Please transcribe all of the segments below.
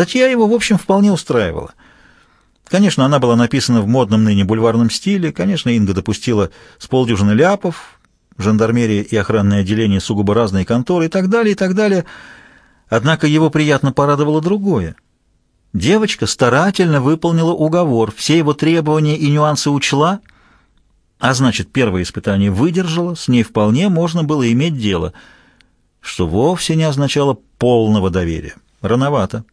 Статья его, в общем, вполне устраивала. Конечно, она была написана в модном ныне бульварном стиле, конечно, Инга допустила с полдюжины ляпов, жандармерия и охранное отделение сугубо разные конторы и так далее, и так далее. Однако его приятно порадовало другое. Девочка старательно выполнила уговор, все его требования и нюансы учла, а значит, первое испытание выдержала, с ней вполне можно было иметь дело, что вовсе не означало полного доверия. Рановато.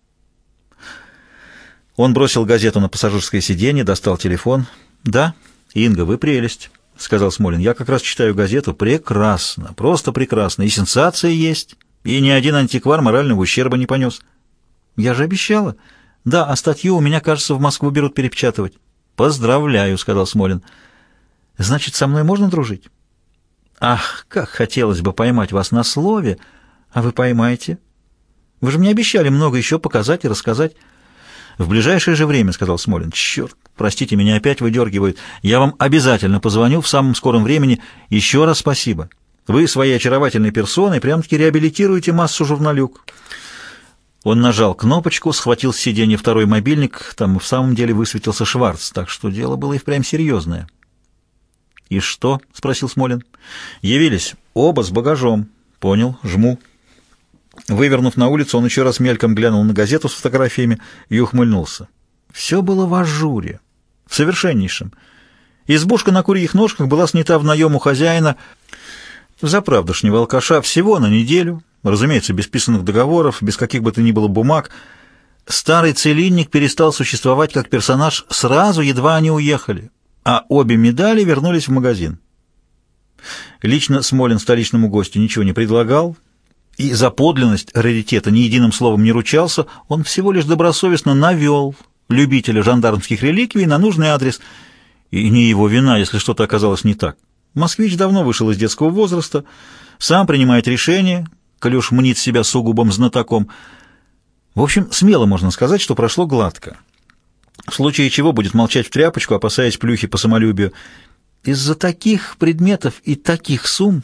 Он бросил газету на пассажирское сиденье, достал телефон. «Да, Инга, вы прелесть», — сказал Смолин. «Я как раз читаю газету. Прекрасно, просто прекрасно. И сенсация есть, и ни один антиквар морального ущерба не понес». «Я же обещала». «Да, а статью у меня, кажется, в Москву берут перепечатывать». «Поздравляю», — сказал Смолин. «Значит, со мной можно дружить?» «Ах, как хотелось бы поймать вас на слове, а вы поймаете. Вы же мне обещали много еще показать и рассказать». «В ближайшее же время», — сказал Смолин. «Черт, простите, меня опять выдергивают. Я вам обязательно позвоню в самом скором времени. Еще раз спасибо. Вы своей очаровательной персоной прям-таки реабилитируете массу журналюк». Он нажал кнопочку, схватил с сиденья второй мобильник. Там в самом деле высветился Шварц, так что дело было и впрямь серьезное. «И что?» — спросил Смолин. «Явились. Оба с багажом». «Понял. Жму». Вывернув на улицу, он еще раз мельком глянул на газету с фотографиями и ухмыльнулся. Все было в ажуре, в совершеннейшем. Избушка на курьих ножках была снята в наем у хозяина за правдошнего алкаша всего на неделю, разумеется, без писанных договоров, без каких бы то ни было бумаг. Старый целинник перестал существовать как персонаж сразу, едва они уехали, а обе медали вернулись в магазин. Лично Смолин столичному гостю ничего не предлагал, и за подлинность раритета ни единым словом не ручался, он всего лишь добросовестно навел любителя жандармских реликвий на нужный адрес. И не его вина, если что-то оказалось не так. Москвич давно вышел из детского возраста, сам принимает решения, уж мнит себя сугубым знатоком. В общем, смело можно сказать, что прошло гладко. В случае чего будет молчать в тряпочку, опасаясь плюхи по самолюбию. Из-за таких предметов и таких сумм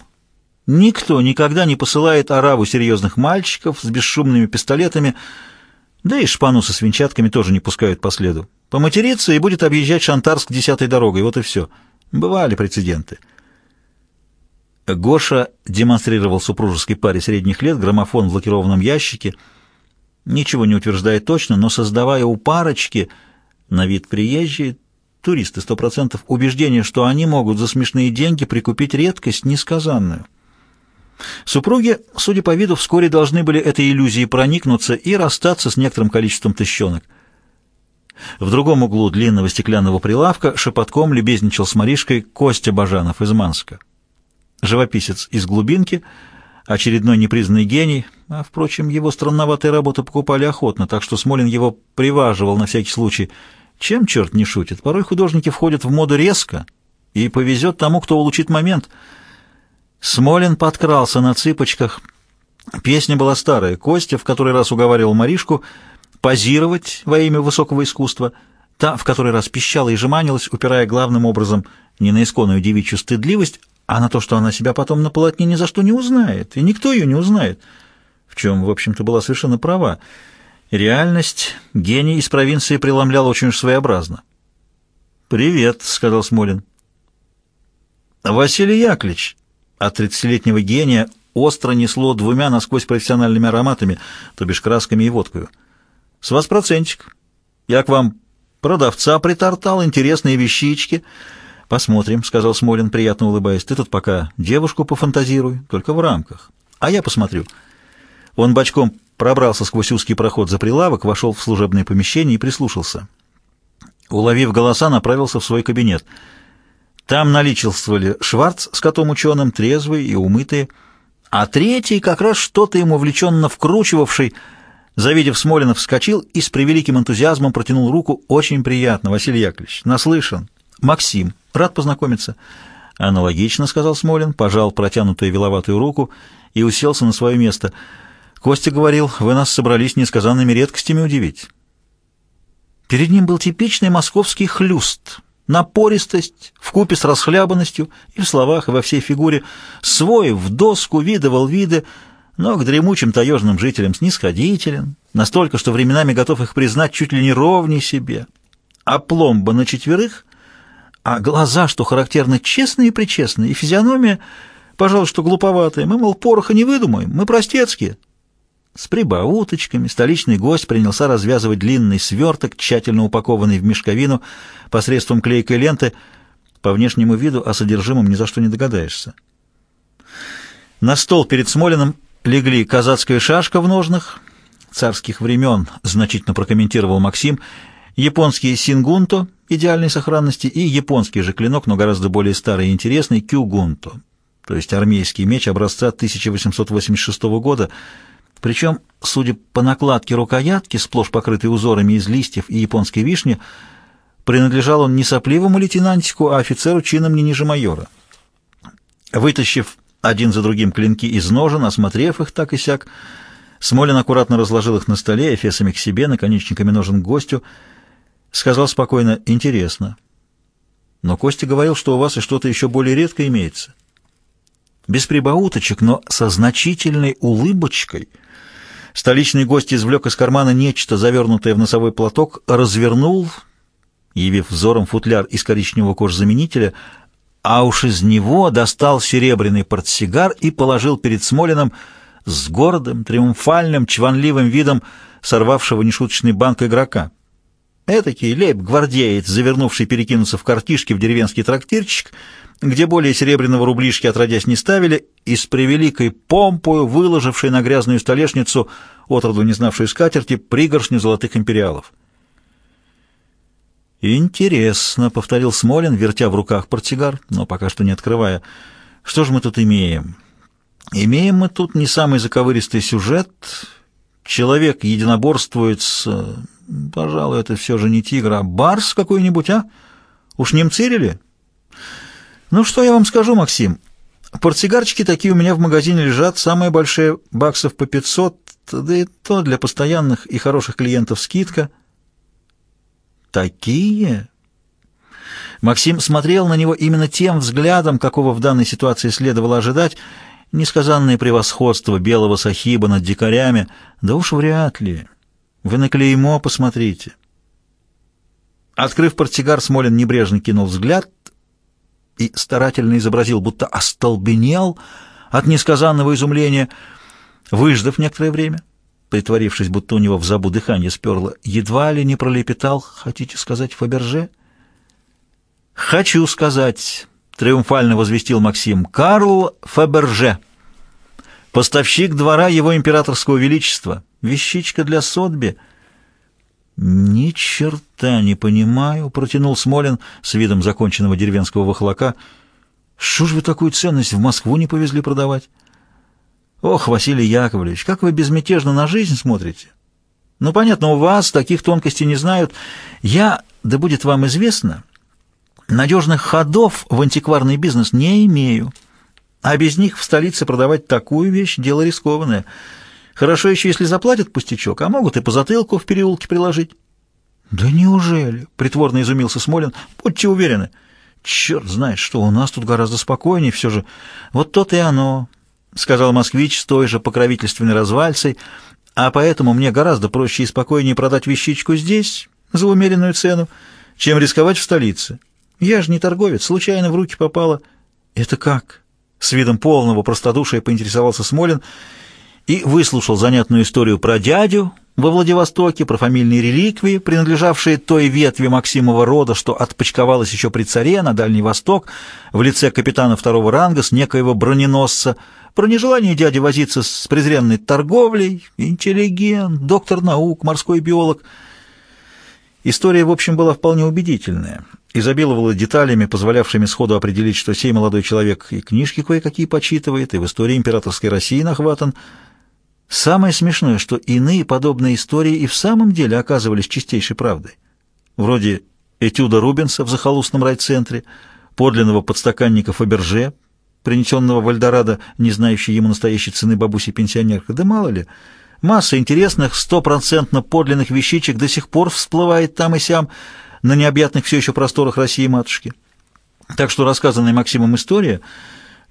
Никто никогда не посылает ораву серьезных мальчиков с бесшумными пистолетами, да и шпану со свинчатками тоже не пускают по следу. Поматерится и будет объезжать Шантарск десятой дорогой, вот и все. Бывали прецеденты. Гоша демонстрировал супружеской паре средних лет граммофон в лакированном ящике. Ничего не утверждает точно, но создавая у парочки, на вид приезжие, туристы сто процентов, убеждение, что они могут за смешные деньги прикупить редкость несказанную. Супруги, судя по виду, вскоре должны были этой иллюзией проникнуться и расстаться с некоторым количеством тыщенок. В другом углу длинного стеклянного прилавка шепотком любезничал с Маришкой Костя Бажанов из Манска. Живописец из глубинки, очередной непризнанный гений, а, впрочем, его странноватые работы покупали охотно, так что Смолин его приваживал на всякий случай. Чем черт не шутит? Порой художники входят в моду резко, и повезет тому, кто улучит момент — Смолин подкрался на цыпочках. Песня была старая. Костя в который раз уговаривал Маришку позировать во имя высокого искусства. Та в который раз пищала и жеманилась, упирая главным образом не на исконную девичью стыдливость, а на то, что она себя потом на полотне ни за что не узнает, и никто ее не узнает, в чем, в общем-то, была совершенно права. Реальность гений из провинции преломлял очень уж своеобразно. «Привет», — сказал Смолин. «Василий Яковлевич», от тридцатилетнего гения остро несло двумя насквозь профессиональными ароматами, то бишь красками и водкою. «С вас процентик. Я к вам продавца притортал, интересные вещички». «Посмотрим», — сказал Смолин, приятно улыбаясь. «Ты тут пока девушку пофантазируй, только в рамках. А я посмотрю». Он бочком пробрался сквозь узкий проход за прилавок, вошел в служебное помещение и прислушался. Уловив голоса, направился в свой кабинет — там наличествовали Шварц с котом-ученым, трезвый и умытые, а третий, как раз что-то ему увлеченно вкручивавший, завидев Смолина, вскочил и с превеликим энтузиазмом протянул руку. «Очень приятно, Василий Яковлевич. Наслышан. Максим. Рад познакомиться». «Аналогично», — сказал Смолин, пожал протянутую виловатую руку и уселся на свое место. «Костя говорил, вы нас собрались несказанными редкостями удивить». Перед ним был типичный московский хлюст — Напористость, вкупе с расхлябанностью, и в словах, и во всей фигуре, свой в доску видывал виды, но к дремучим таежным жителям снисходителен, настолько, что временами готов их признать чуть ли не ровней себе. А пломба на четверых, а глаза, что характерно, честные-причестные, и физиономия, пожалуй, что глуповатая. Мы, мол, пороха не выдумаем, мы простецкие. С прибауточками столичный гость принялся развязывать длинный сверток, тщательно упакованный в мешковину посредством клейкой ленты. По внешнему виду о содержимом ни за что не догадаешься. На стол перед Смолиным легли казацкая шашка в ножнах, царских времен, значительно прокомментировал Максим, японский сингунто идеальной сохранности и японский же клинок, но гораздо более старый и интересный, кюгунто, то есть армейский меч образца 1886 года, причем, судя по накладке рукоятки, сплошь покрытой узорами из листьев и японской вишни, принадлежал он не сопливому лейтенантику, а офицеру чином не ниже майора. Вытащив один за другим клинки из ножен, осмотрев их так и сяк, Смолин аккуратно разложил их на столе, эфесами к себе, наконечниками ножен к гостю, сказал спокойно «интересно». Но Костя говорил, что у вас и что-то еще более редко имеется. Без прибауточек, но со значительной улыбочкой — Столичный гость извлек из кармана нечто, завернутое в носовой платок, развернул, явив взором футляр из коричневого кожзаменителя, а уж из него достал серебряный портсигар и положил перед Смолиным с гордым, триумфальным, чванливым видом сорвавшего нешуточный банк игрока. Этакий лейб-гвардеец, завернувший перекинуться в картишки в деревенский трактирчик — где более серебряного рублишки отродясь не ставили, и с превеликой помпою, выложившей на грязную столешницу, отроду не знавшей скатерти, пригоршню золотых империалов. «Интересно», — повторил Смолин, вертя в руках портсигар, но пока что не открывая. «Что же мы тут имеем?» «Имеем мы тут не самый заковыристый сюжет. Человек единоборствует с... Пожалуй, это все же не тигр, а барс какой-нибудь, а? Уж не мцирили?» Ну, что я вам скажу, Максим? Портсигарчики такие у меня в магазине лежат, самые большие баксов по 500, да и то для постоянных и хороших клиентов скидка. Такие? Максим смотрел на него именно тем взглядом, какого в данной ситуации следовало ожидать, несказанное превосходство белого сахиба над дикарями. Да уж вряд ли. Вы на клеймо посмотрите. Открыв портсигар, Смолин небрежно кинул взгляд — и старательно изобразил, будто остолбенел от несказанного изумления. Выждав некоторое время, притворившись, будто у него в забу дыхание сперло, едва ли не пролепетал, хотите сказать, Фаберже? «Хочу сказать», — триумфально возвестил Максим, — «Карл Фаберже, поставщик двора его императорского величества, вещичка для Сотби». «Ни черта не понимаю», — протянул Смолин с видом законченного деревенского вахлака. «Что ж вы такую ценность в Москву не повезли продавать?» «Ох, Василий Яковлевич, как вы безмятежно на жизнь смотрите!» «Ну, понятно, у вас таких тонкостей не знают. Я, да будет вам известно, надежных ходов в антикварный бизнес не имею. А без них в столице продавать такую вещь — дело рискованное». Хорошо еще, если заплатят пустячок, а могут и по затылку в переулке приложить. — Да неужели? — притворно изумился Смолин. — Будьте уверены. — Черт знает что, у нас тут гораздо спокойнее все же. Вот то-то и оно, — сказал москвич с той же покровительственной развальцей, а поэтому мне гораздо проще и спокойнее продать вещичку здесь за умеренную цену, чем рисковать в столице. Я же не торговец, случайно в руки попало. — Это как? — с видом полного простодушия поинтересовался Смолин — и выслушал занятную историю про дядю во Владивостоке, про фамильные реликвии, принадлежавшие той ветви Максимова рода, что отпочковалась еще при царе на Дальний Восток в лице капитана второго ранга с некоего броненосца, про нежелание дяди возиться с презренной торговлей, интеллигент, доктор наук, морской биолог. История, в общем, была вполне убедительная, изобиловала деталями, позволявшими сходу определить, что сей молодой человек и книжки кое-какие почитывает, и в истории императорской России нахватан – Самое смешное, что иные подобные истории и в самом деле оказывались чистейшей правдой. Вроде этюда Рубенса в захолустном райцентре, подлинного подстаканника Фаберже, принесенного в Альдорадо, не знающей ему настоящей цены бабуси-пенсионерка, да мало ли. Масса интересных, стопроцентно подлинных вещичек до сих пор всплывает там и сям на необъятных все еще просторах России-матушки. Так что рассказанная Максимом история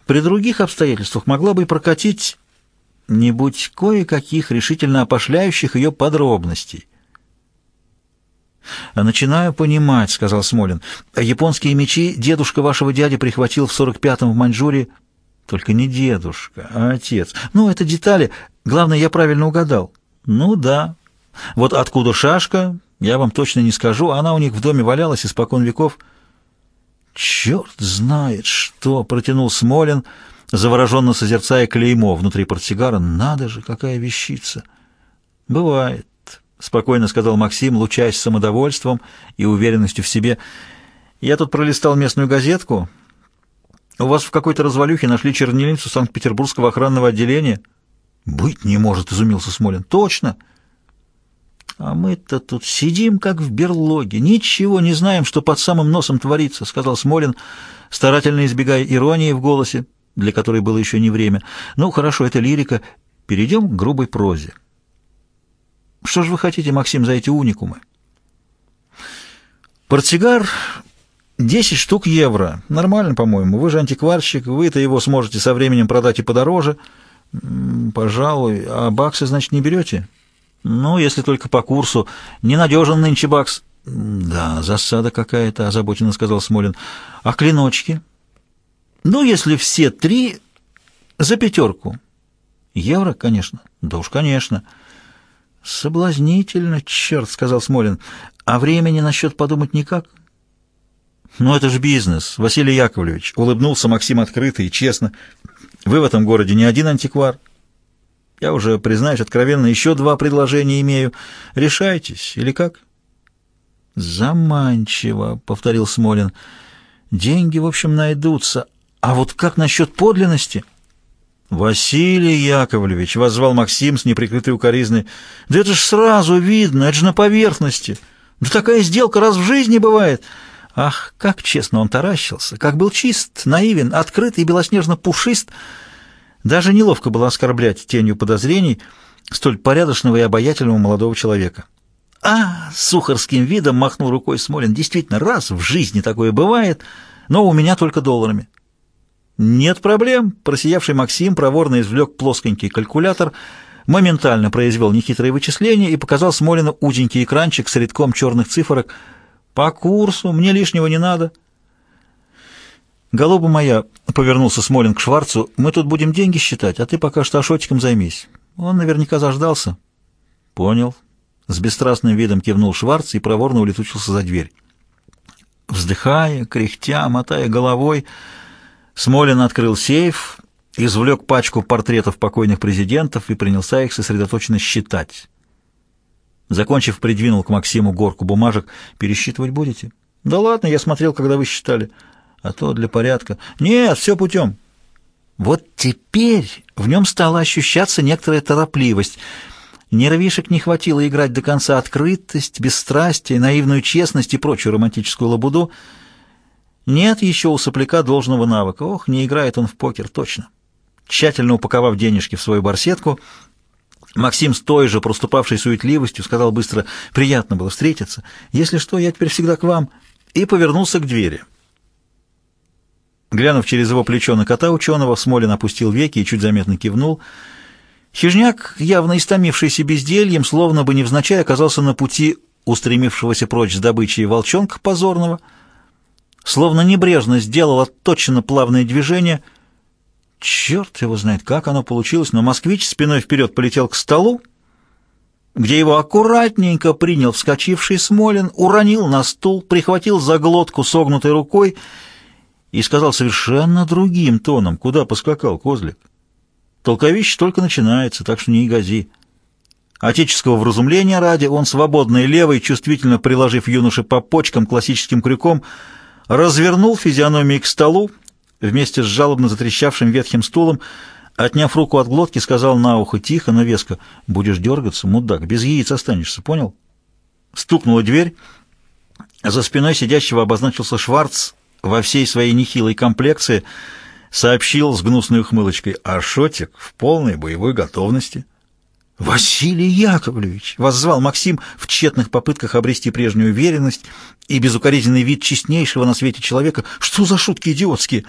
при других обстоятельствах могла бы и прокатить не будь кое-каких решительно опошляющих ее подробностей. «Начинаю понимать», — сказал Смолин. «Японские мечи дедушка вашего дяди прихватил в 45-м в Маньчжурии». «Только не дедушка, а отец. Ну, это детали. Главное, я правильно угадал». «Ну да. Вот откуда шашка, я вам точно не скажу. Она у них в доме валялась испокон веков». «Черт знает что!» — протянул Смолин, завороженно созерцая клеймо внутри портсигара. «Надо же, какая вещица!» «Бывает», — спокойно сказал Максим, лучаясь самодовольством и уверенностью в себе. «Я тут пролистал местную газетку. У вас в какой-то развалюхе нашли чернильницу Санкт-Петербургского охранного отделения?» «Быть не может», — изумился Смолин. «Точно!» «А мы-то тут сидим, как в берлоге, ничего не знаем, что под самым носом творится», — сказал Смолин, старательно избегая иронии в голосе, для которой было еще не время. «Ну, хорошо, это лирика. Перейдем к грубой прозе». «Что же вы хотите, Максим, за эти уникумы?» «Портсигар — 10 штук евро. Нормально, по-моему. Вы же антикварщик, вы-то его сможете со временем продать и подороже. Пожалуй. А баксы, значит, не берете?» «Ну, если только по курсу. Ненадежен нынче бакс». «Да, засада какая-то», — озабоченно сказал Смолин. «А клиночки?» «Ну, если все три, за пятерку». «Евро, конечно». «Да уж, конечно». «Соблазнительно, черт», — сказал Смолин. «А времени насчет подумать никак?» «Ну, это же бизнес, Василий Яковлевич», — улыбнулся Максим открыто и честно. «Вы в этом городе не один антиквар». Я уже, признаюсь откровенно, еще два предложения имею. Решайтесь, или как?» «Заманчиво», — повторил Смолин. «Деньги, в общем, найдутся. А вот как насчет подлинности?» «Василий Яковлевич», — воззвал Максим с неприкрытой укоризной, — «да это ж сразу видно, это же на поверхности. Да такая сделка раз в жизни бывает». Ах, как честно он таращился, как был чист, наивен, открыт и белоснежно-пушист, — даже неловко было оскорблять тенью подозрений столь порядочного и обаятельного молодого человека. «А!» — сухарским видом махнул рукой Смолин. «Действительно, раз в жизни такое бывает, но у меня только долларами». «Нет проблем!» — просиявший Максим проворно извлек плосконький калькулятор, моментально произвел нехитрые вычисления и показал Смолину узенький экранчик с рядком черных цифрок. «По курсу, мне лишнего не надо». «Голуба моя», — повернулся Смолин к Шварцу, — «мы тут будем деньги считать, а ты пока что Ашотиком займись. Он наверняка заждался». «Понял». С бесстрастным видом кивнул Шварц и проворно улетучился за дверь. Вздыхая, кряхтя, мотая головой, Смолин открыл сейф, извлек пачку портретов покойных президентов и принялся их сосредоточенно считать. Закончив, придвинул к Максиму горку бумажек. «Пересчитывать будете?» «Да ладно, я смотрел, когда вы считали» а то для порядка. Нет, все путем. Вот теперь в нем стала ощущаться некоторая торопливость. Нервишек не хватило играть до конца открытость, бесстрастие, наивную честность и прочую романтическую лабуду. Нет еще у сопляка должного навыка. Ох, не играет он в покер, точно. Тщательно упаковав денежки в свою барсетку, Максим с той же проступавшей суетливостью сказал быстро «Приятно было встретиться. Если что, я теперь всегда к вам» и повернулся к двери. Глянув через его плечо на кота ученого, Смолин опустил веки и чуть заметно кивнул. Хижняк, явно истомившийся бездельем, словно бы невзначай оказался на пути устремившегося прочь с добычей волчонка позорного, словно небрежно сделал отточенно плавное движение. Черт его знает, как оно получилось, но москвич спиной вперед полетел к столу, где его аккуратненько принял вскочивший Смолин, уронил на стул, прихватил за глотку согнутой рукой и сказал совершенно другим тоном, куда поскакал козлик. Толковище только начинается, так что не гази. Отеческого вразумления ради он свободной левой, чувствительно приложив юноше по почкам классическим крюком, развернул физиономию к столу вместе с жалобно затрещавшим ветхим стулом, отняв руку от глотки, сказал на ухо тихо, но веско, «Будешь дергаться, мудак, без яиц останешься, понял?» Стукнула дверь, за спиной сидящего обозначился Шварц, во всей своей нехилой комплекции, сообщил с гнусной ухмылочкой, а Шотик в полной боевой готовности. «Василий Яковлевич!» — воззвал Максим в тщетных попытках обрести прежнюю уверенность и безукоризненный вид честнейшего на свете человека. «Что за шутки идиотские?»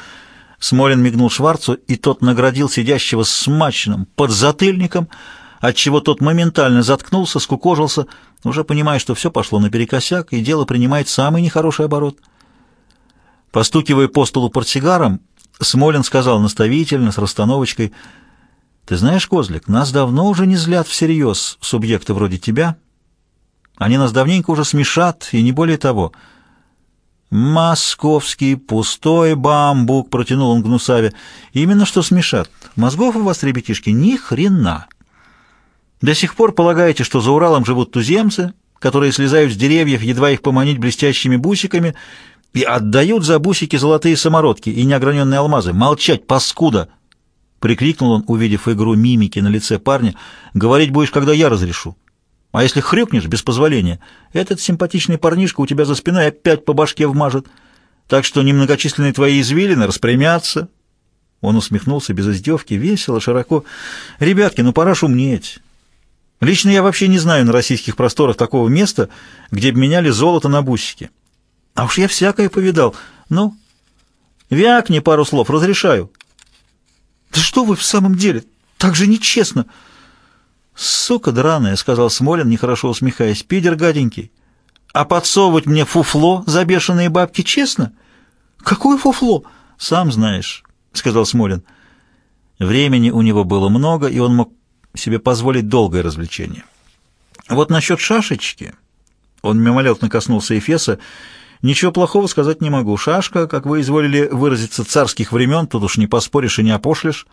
Смолин мигнул Шварцу, и тот наградил сидящего смачным подзатыльником, отчего тот моментально заткнулся, скукожился, уже понимая, что все пошло наперекосяк, и дело принимает самый нехороший оборот. Постукивая по столу портсигаром, Смолин сказал наставительно, с расстановочкой, «Ты знаешь, Козлик, нас давно уже не злят всерьез субъекты вроде тебя. Они нас давненько уже смешат, и не более того». «Московский пустой бамбук», — протянул он Гнусаве. «Именно что смешат. Мозгов у вас, ребятишки, ни хрена. До сих пор полагаете, что за Уралом живут туземцы, которые слезают с деревьев, едва их поманить блестящими бусиками, и отдают за бусики золотые самородки и неограненные алмазы. Молчать, паскуда!» Прикрикнул он, увидев игру мимики на лице парня. «Говорить будешь, когда я разрешу». А если хрюкнешь без позволения, этот симпатичный парнишка у тебя за спиной опять по башке вмажет. Так что немногочисленные твои извилины распрямятся. Он усмехнулся без издевки, весело, широко. «Ребятки, ну пора шумнеть. Лично я вообще не знаю на российских просторах такого места, где бы меняли золото на бусики. А уж я всякое повидал. Ну, вякни пару слов, разрешаю». «Да что вы в самом деле? Так же нечестно!» «Сука драная», — сказал Смолин, нехорошо усмехаясь, — «пидер гаденький. А подсовывать мне фуфло за бешеные бабки честно?» «Какое фуфло?» «Сам знаешь», — сказал Смолин. Времени у него было много, и он мог себе позволить долгое развлечение. Вот насчет шашечки, он мимолетно коснулся Эфеса, ничего плохого сказать не могу. Шашка, как вы изволили выразиться, царских времен, тут уж не поспоришь и не опошлишь.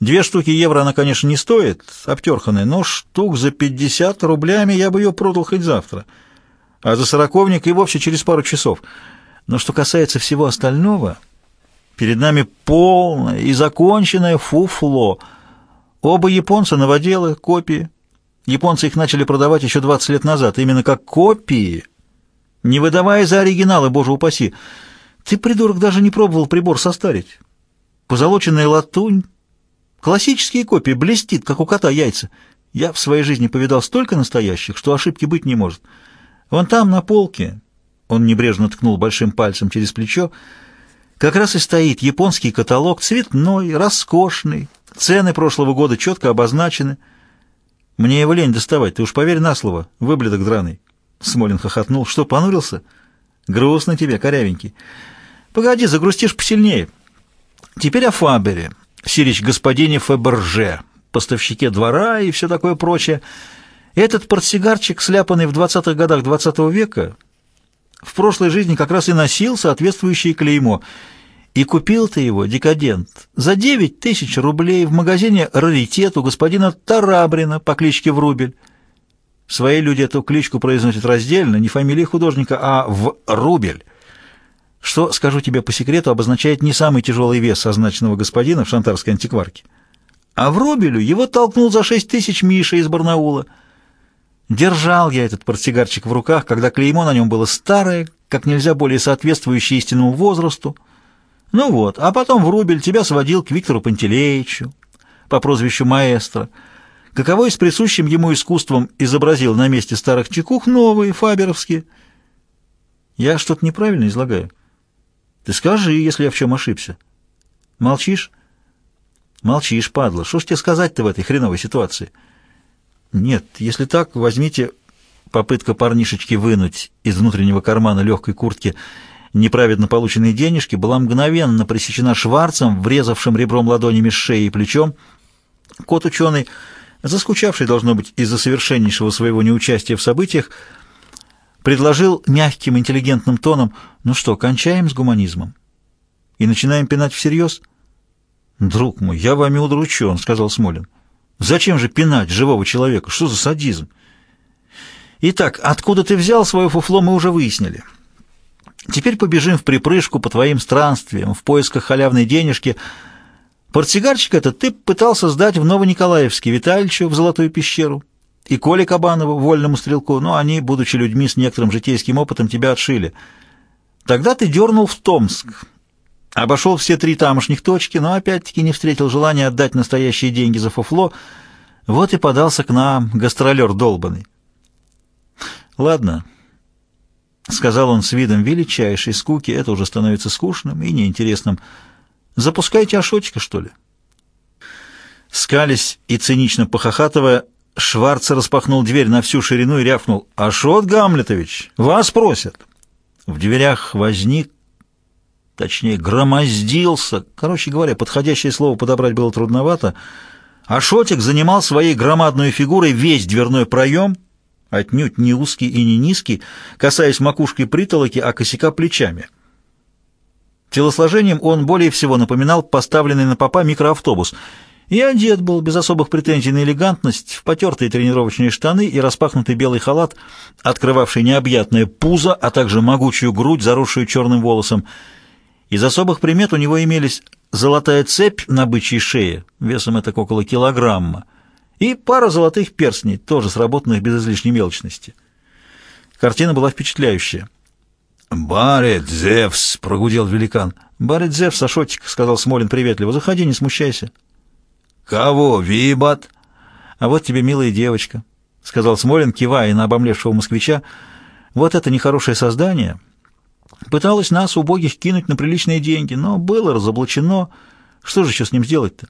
Две штуки евро она, конечно, не стоит, обтерханная, но штук за 50 рублями я бы ее продал хоть завтра. А за сороковник и вовсе через пару часов. Но что касается всего остального, перед нами полное и законченное фуфло. Оба японца новоделы, копии. Японцы их начали продавать еще 20 лет назад, именно как копии, не выдавая за оригиналы, боже упаси. Ты, придурок, даже не пробовал прибор состарить. Позолоченная латунь, Классические копии блестит, как у кота яйца. Я в своей жизни повидал столько настоящих, что ошибки быть не может. Вон там, на полке, он небрежно ткнул большим пальцем через плечо, как раз и стоит японский каталог, цветной, роскошный, цены прошлого года четко обозначены. Мне его лень доставать, ты уж поверь на слово, выблядок драный. Смолин хохотнул. Что, понурился? Грустно тебе, корявенький. Погоди, загрустишь посильнее. Теперь о Фабере. Сирич господине Феберже, поставщике двора и все такое прочее. Этот портсигарчик, сляпанный в 20-х годах 20 -го века, в прошлой жизни как раз и носил соответствующее клеймо. И купил ты его, декадент, за 9 тысяч рублей в магазине «Раритет» у господина Тарабрина по кличке Врубель. Свои люди эту кличку произносят раздельно, не фамилии художника, а в «Рубель» что, скажу тебе по секрету, обозначает не самый тяжелый вес означенного господина в шантарской антикварке. А в Робелю его толкнул за шесть тысяч Миша из Барнаула. Держал я этот портсигарчик в руках, когда клеймо на нем было старое, как нельзя более соответствующее истинному возрасту. Ну вот, а потом в Рубель тебя сводил к Виктору Пантелеичу по прозвищу Маэстро, каково с присущим ему искусством изобразил на месте старых чекух новые, фаберовские. Я что-то неправильно излагаю? Ты скажи, если я в чем ошибся. Молчишь? Молчишь, падла. Что ж тебе сказать-то в этой хреновой ситуации? Нет, если так, возьмите... Попытка парнишечки вынуть из внутреннего кармана легкой куртки неправедно полученные денежки была мгновенно пресечена Шварцем, врезавшим ребром ладонями шеи и плечом. Кот-ученый, заскучавший, должно быть, из-за совершеннейшего своего неучастия в событиях, предложил мягким, интеллигентным тоном, «Ну что, кончаем с гуманизмом? И начинаем пинать всерьез?» «Друг мой, я вами удручен», — сказал Смолин. «Зачем же пинать живого человека? Что за садизм?» «Итак, откуда ты взял свое фуфло, мы уже выяснили. Теперь побежим в припрыжку по твоим странствиям, в поисках халявной денежки. Портсигарчик этот ты пытался сдать в Новониколаевске Витальевичу в Золотую пещеру и Коле Кабанову, вольному стрелку, но они, будучи людьми с некоторым житейским опытом, тебя отшили. Тогда ты дернул в Томск, обошел все три тамошних точки, но опять-таки не встретил желания отдать настоящие деньги за фуфло, вот и подался к нам, гастролер долбанный. «Ладно», — сказал он с видом величайшей скуки, — «это уже становится скучным и неинтересным. Запускайте Ашотика, что ли?» Скались и цинично похохатывая, Шварц распахнул дверь на всю ширину и рявкнул. «Ашот Гамлетович, вас просят!» В дверях возник, точнее, громоздился. Короче говоря, подходящее слово подобрать было трудновато. Ашотик занимал своей громадной фигурой весь дверной проем, отнюдь не узкий и не низкий, касаясь макушки притолоки, а косяка плечами. Телосложением он более всего напоминал поставленный на попа микроавтобус — и одет был без особых претензий на элегантность, в потертые тренировочные штаны и распахнутый белый халат, открывавший необъятное пузо, а также могучую грудь, заросшую черным волосом. Из особых примет у него имелись золотая цепь на бычьей шее, весом это около килограмма, и пара золотых перстней, тоже сработанных без излишней мелочности. Картина была впечатляющая. «Барет Зевс!» — прогудел великан. «Барет Зевс, Ашотик!» — сказал Смолин приветливо. «Заходи, не смущайся». «Кого, Вибат?» «А вот тебе милая девочка», — сказал Смолин, кивая на обомлевшего москвича. «Вот это нехорошее создание. Пыталось нас, убогих, кинуть на приличные деньги, но было разоблачено. Что же еще с ним сделать-то?»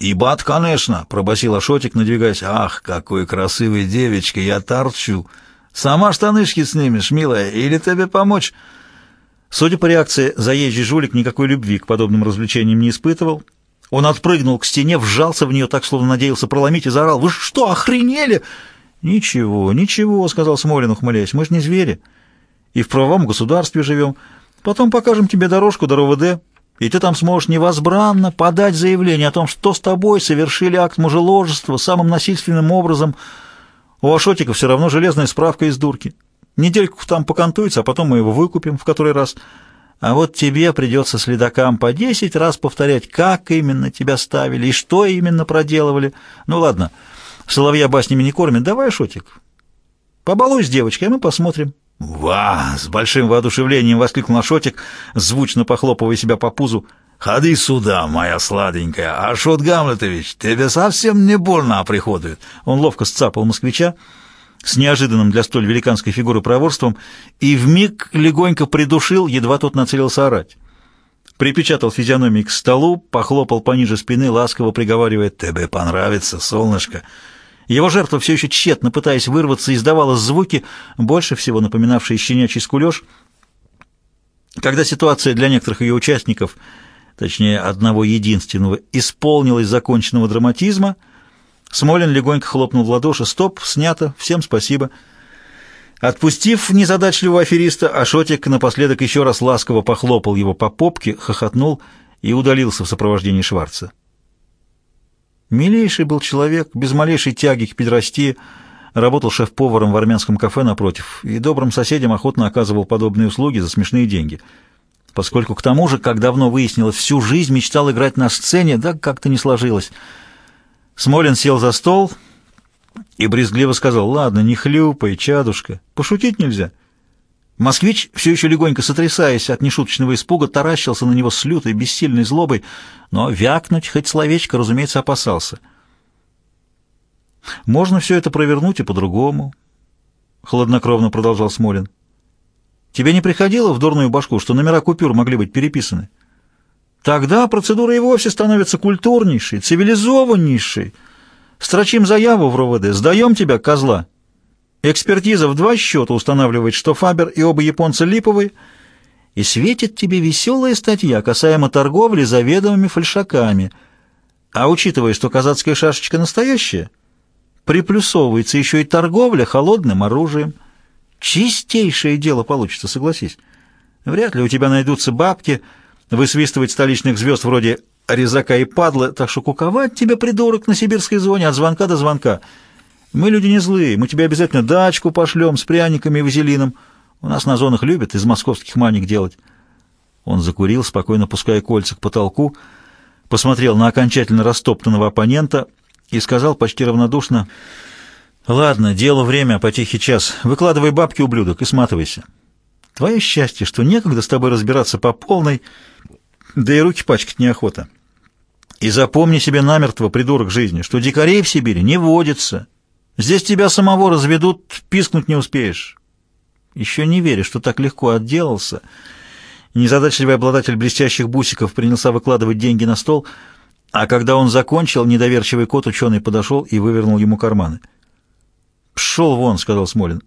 «Ибат, конечно», — пробасил Ашотик, надвигаясь. «Ах, какой красивой девочкой я торчу! Сама штанышки снимешь, милая, или тебе помочь?» Судя по реакции, заезжий жулик никакой любви к подобным развлечениям не испытывал — он отпрыгнул к стене, вжался в нее так, словно надеялся проломить, и заорал. «Вы что, охренели?» «Ничего, ничего», — сказал Смолин, ухмыляясь. «Мы ж не звери. И в правом государстве живем. Потом покажем тебе дорожку до РОВД, и ты там сможешь невозбранно подать заявление о том, что с тобой совершили акт мужеложества самым насильственным образом. У Ашотика все равно железная справка из дурки. Недельку там покантуется, а потом мы его выкупим в который раз». А вот тебе придется следакам по десять раз повторять, как именно тебя ставили и что именно проделывали. Ну ладно, соловья баснями не кормят. Давай, Шотик, побалуй с девочкой, а мы посмотрим. «Ва!» — с большим воодушевлением воскликнул Ашотик, звучно похлопывая себя по пузу. «Ходи сюда, моя сладенькая! Ашот Гамлетович, тебе совсем не больно оприходует!» Он ловко сцапал москвича, с неожиданным для столь великанской фигуры проворством и вмиг легонько придушил, едва тот нацелился орать. Припечатал физиономией к столу, похлопал пониже спины, ласково приговаривая «Тебе понравится, солнышко!» Его жертва все еще тщетно, пытаясь вырваться, издавала звуки, больше всего напоминавшие щенячий скулеж. Когда ситуация для некоторых ее участников, точнее одного единственного, исполнилась законченного драматизма — Смолин легонько хлопнул в ладоши. «Стоп, снято, всем спасибо». Отпустив незадачливого афериста, Ашотик напоследок еще раз ласково похлопал его по попке, хохотнул и удалился в сопровождении Шварца. Милейший был человек, без малейшей тяги к педрасти, работал шеф-поваром в армянском кафе напротив и добрым соседям охотно оказывал подобные услуги за смешные деньги. Поскольку к тому же, как давно выяснилось, всю жизнь мечтал играть на сцене, да как-то не сложилось — Смолин сел за стол и брезгливо сказал, «Ладно, не хлюпай, чадушка, пошутить нельзя». Москвич, все еще легонько сотрясаясь от нешуточного испуга, таращился на него с лютой, бессильной злобой, но вякнуть хоть словечко, разумеется, опасался. «Можно все это провернуть и по-другому», — хладнокровно продолжал Смолин. «Тебе не приходило в дурную башку, что номера купюр могли быть переписаны?» Тогда процедура и вовсе становится культурнейшей, цивилизованнейшей. Строчим заяву в РОВД, сдаем тебя, козла. Экспертиза в два счета устанавливает, что Фабер и оба японца липовые, и светит тебе веселая статья касаемо торговли заведомыми фальшаками. А учитывая, что казацкая шашечка настоящая, приплюсовывается еще и торговля холодным оружием. Чистейшее дело получится, согласись. Вряд ли у тебя найдутся бабки — высвистывать столичных звезд вроде Резака и Падла, так что куковать тебя, придурок, на сибирской зоне от звонка до звонка. Мы люди не злые, мы тебе обязательно дачку пошлем с пряниками и вазелином. У нас на зонах любят из московских маник делать. Он закурил, спокойно пуская кольца к потолку, посмотрел на окончательно растоптанного оппонента и сказал почти равнодушно, «Ладно, делу время, а потихий час. Выкладывай бабки, ублюдок, и сматывайся». Твое счастье, что некогда с тобой разбираться по полной, да и руки пачкать неохота. И запомни себе намертво, придурок жизни, что дикарей в Сибири не водится. Здесь тебя самого разведут, пискнуть не успеешь. Еще не веришь, что так легко отделался. Незадачливый обладатель блестящих бусиков принялся выкладывать деньги на стол, а когда он закончил, недоверчивый кот ученый подошел и вывернул ему карманы. «Пшел вон», — сказал Смолин.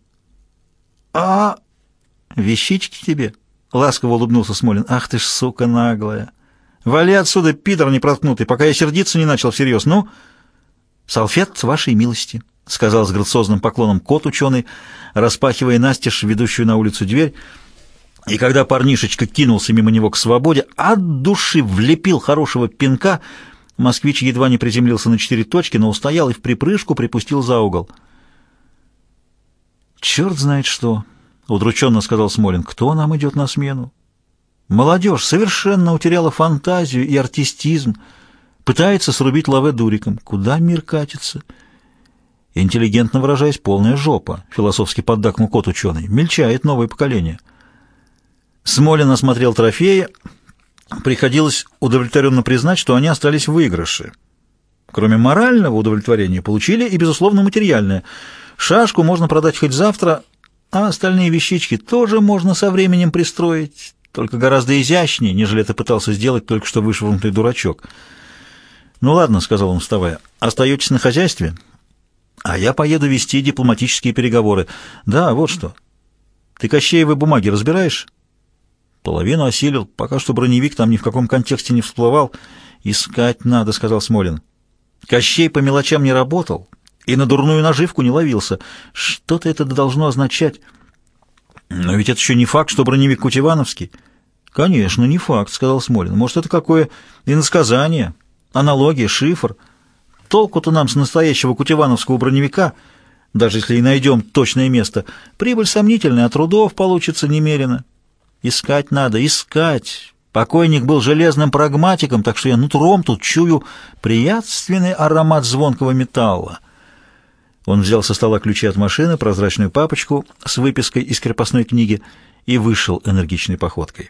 «А, вещички тебе?» — ласково улыбнулся Смолин. «Ах ты ж, сука наглая! Вали отсюда, пидор непроткнутый, пока я сердиться не начал всерьез. Ну, салфет вашей милости», — сказал с грациозным поклоном кот ученый, распахивая настежь ведущую на улицу дверь, и когда парнишечка кинулся мимо него к свободе, от души влепил хорошего пинка, москвич едва не приземлился на четыре точки, но устоял и в припрыжку припустил за угол. «Черт знает что!» — удрученно сказал Смолин. «Кто нам идет на смену?» «Молодежь совершенно утеряла фантазию и артистизм, пытается срубить лаве дуриком. Куда мир катится?» Интеллигентно выражаясь, полная жопа, философски поддакнул кот ученый. Мельчает новое поколение. Смолин осмотрел трофеи. Приходилось удовлетворенно признать, что они остались в выигрыше. Кроме морального удовлетворения, получили и, безусловно, материальное. Шашку можно продать хоть завтра, а остальные вещички тоже можно со временем пристроить, только гораздо изящнее, нежели это пытался сделать только что вышвырнутый дурачок. «Ну ладно», — сказал он, вставая, — «остаетесь на хозяйстве?» А я поеду вести дипломатические переговоры. Да, вот что. Ты Кощеевы бумаги разбираешь? Половину осилил. Пока что броневик там ни в каком контексте не всплывал. Искать надо, сказал Смолин. Кощей по мелочам не работал и на дурную наживку не ловился. Что-то это должно означать. Но ведь это еще не факт, что броневик Кутевановский. Конечно, не факт, сказал Смолин. Может, это какое иносказание, аналогия, шифр — Толку-то нам с настоящего кутевановского броневика, даже если и найдем точное место. Прибыль сомнительная, а трудов получится немерено. Искать надо, искать. Покойник был железным прагматиком, так что я нутром тут чую приятственный аромат звонкого металла. Он взял со стола ключи от машины, прозрачную папочку с выпиской из крепостной книги и вышел энергичной походкой.